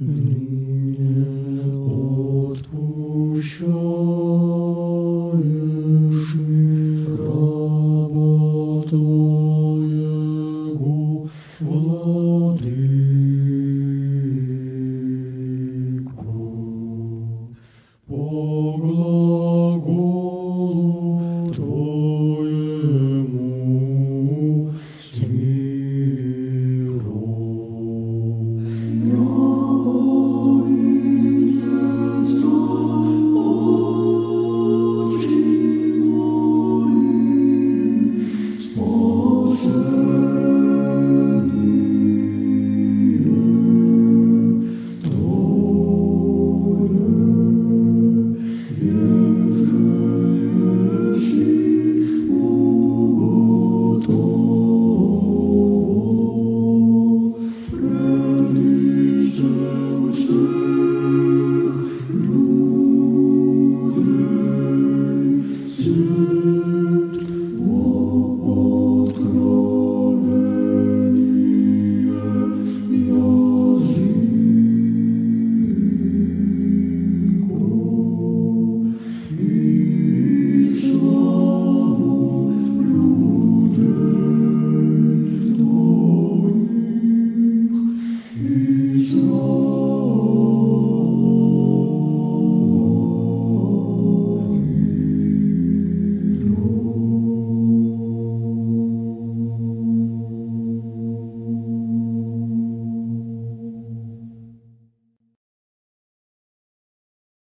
Mm-hmm. mm-hmm.